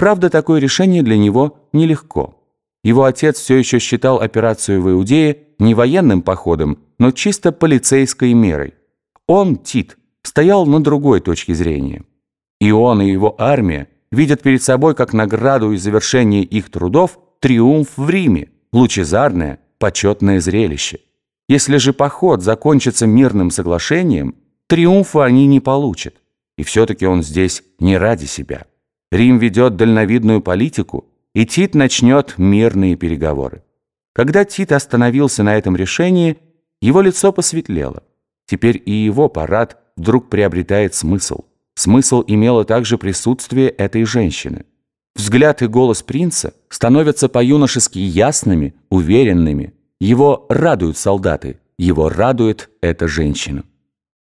Правда, такое решение для него нелегко. Его отец все еще считал операцию в Иудее не военным походом, но чисто полицейской мерой. Он, Тит, стоял на другой точке зрения. И он, и его армия видят перед собой как награду и завершение их трудов триумф в Риме, лучезарное, почетное зрелище. Если же поход закончится мирным соглашением, триумфа они не получат. И все-таки он здесь не ради себя. Рим ведет дальновидную политику, и Тит начнет мирные переговоры. Когда Тит остановился на этом решении, его лицо посветлело. Теперь и его парад вдруг приобретает смысл. Смысл имело также присутствие этой женщины. Взгляд и голос принца становятся по-юношески ясными, уверенными. Его радуют солдаты, его радует эта женщина.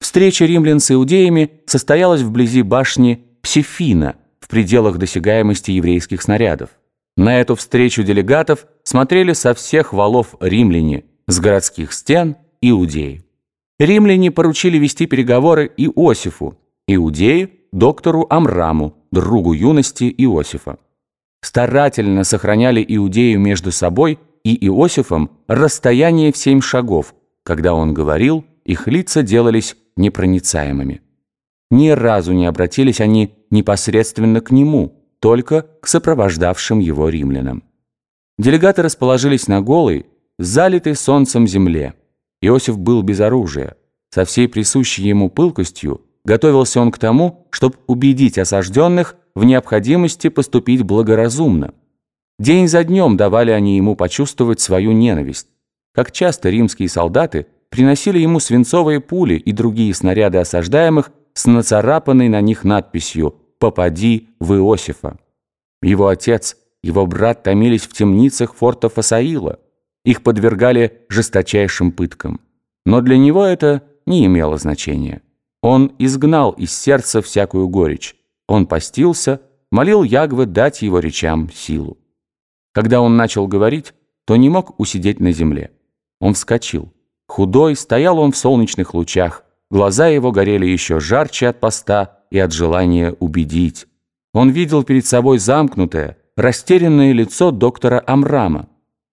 Встреча римлян с иудеями состоялась вблизи башни Псифина в пределах досягаемости еврейских снарядов. На эту встречу делегатов смотрели со всех валов римляне, с городских стен иудеи. Римляне поручили вести переговоры Иосифу, иудею, доктору Амраму, другу юности Иосифа. Старательно сохраняли иудею между собой и Иосифом расстояние в семь шагов. Когда он говорил, их лица делались непроницаемыми. Ни разу не обратились они непосредственно к нему, только к сопровождавшим его римлянам. Делегаты расположились на голой, залитой солнцем земле. Иосиф был без оружия. Со всей присущей ему пылкостью готовился он к тому, чтобы убедить осажденных в необходимости поступить благоразумно. День за днем давали они ему почувствовать свою ненависть. Как часто римские солдаты приносили ему свинцовые пули и другие снаряды осаждаемых с нацарапанной на них надписью «Попади в Иосифа». Его отец, его брат томились в темницах форта Фасаила. Их подвергали жесточайшим пыткам. Но для него это не имело значения. Он изгнал из сердца всякую горечь. Он постился, молил Ягвы дать его речам силу. Когда он начал говорить, то не мог усидеть на земле. Он вскочил. Худой, стоял он в солнечных лучах, глаза его горели еще жарче от поста и от желания убедить. Он видел перед собой замкнутое, растерянное лицо доктора Амрама.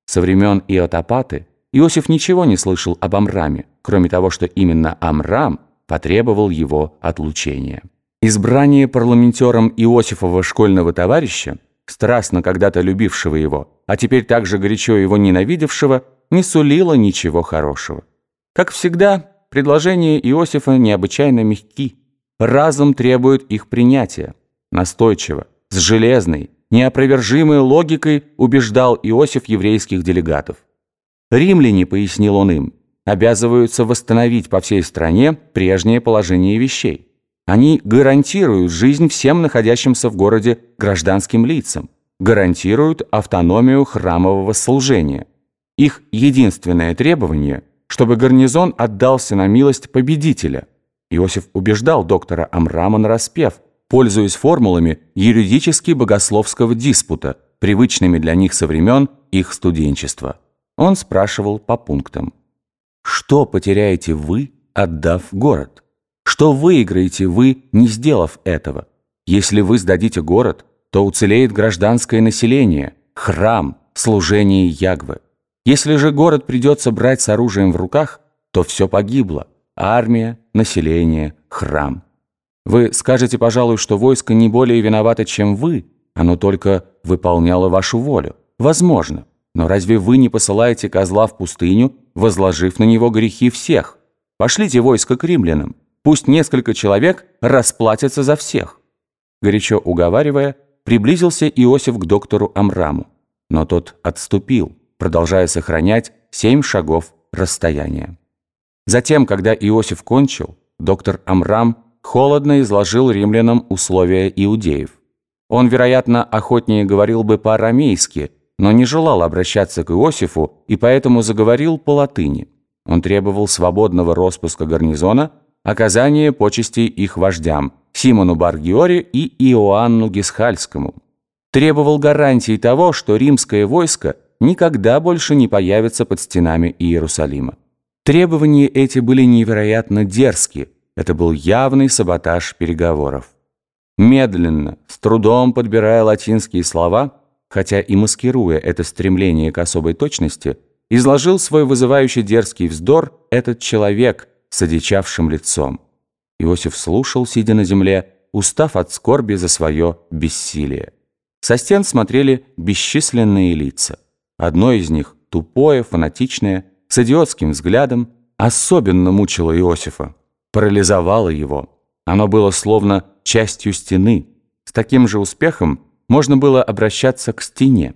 Со времен Иотопаты Иосиф ничего не слышал об Амраме, кроме того, что именно Амрам потребовал его отлучения. Избрание парламентером Иосифова школьного товарища, страстно когда-то любившего его, а теперь также горячо его ненавидевшего, не сулило ничего хорошего. Как всегда, предложения Иосифа необычайно мягки. Разум требует их принятия. Настойчиво, с железной, неопровержимой логикой убеждал Иосиф еврейских делегатов. Римляне, пояснил он им, обязываются восстановить по всей стране прежнее положение вещей. Они гарантируют жизнь всем находящимся в городе гражданским лицам, гарантируют автономию храмового служения. Их единственное требование – чтобы гарнизон отдался на милость победителя. Иосиф убеждал доктора Амрама на распев, пользуясь формулами юридически-богословского диспута, привычными для них со времен их студенчества. Он спрашивал по пунктам. Что потеряете вы, отдав город? Что выиграете вы, не сделав этого? Если вы сдадите город, то уцелеет гражданское население, храм, служение Ягвы. Если же город придется брать с оружием в руках, то все погибло. Армия, население, храм. Вы скажете, пожалуй, что войско не более виновато, чем вы, оно только выполняло вашу волю. Возможно. Но разве вы не посылаете козла в пустыню, возложив на него грехи всех? Пошлите войско к римлянам. Пусть несколько человек расплатятся за всех. Горячо уговаривая, приблизился Иосиф к доктору Амраму. Но тот отступил продолжая сохранять семь шагов расстояния. Затем, когда Иосиф кончил, доктор Амрам холодно изложил римлянам условия иудеев. Он, вероятно, охотнее говорил бы по-арамейски, но не желал обращаться к Иосифу и поэтому заговорил по-латыни. Он требовал свободного распуска гарнизона, оказания почестей их вождям Симону Баргиоре и Иоанну Гисхальскому. Требовал гарантии того, что римское войско – никогда больше не появится под стенами Иерусалима. Требования эти были невероятно дерзкие, это был явный саботаж переговоров. медленно, с трудом подбирая латинские слова, хотя и маскируя это стремление к особой точности, изложил свой вызывающий дерзкий вздор этот человек с одичавшим лицом. Иосиф слушал, сидя на земле, устав от скорби за свое бессилие. Со стен смотрели бесчисленные лица. Одно из них, тупое, фанатичное, с идиотским взглядом, особенно мучило Иосифа, парализовало его. Оно было словно частью стены. С таким же успехом можно было обращаться к стене.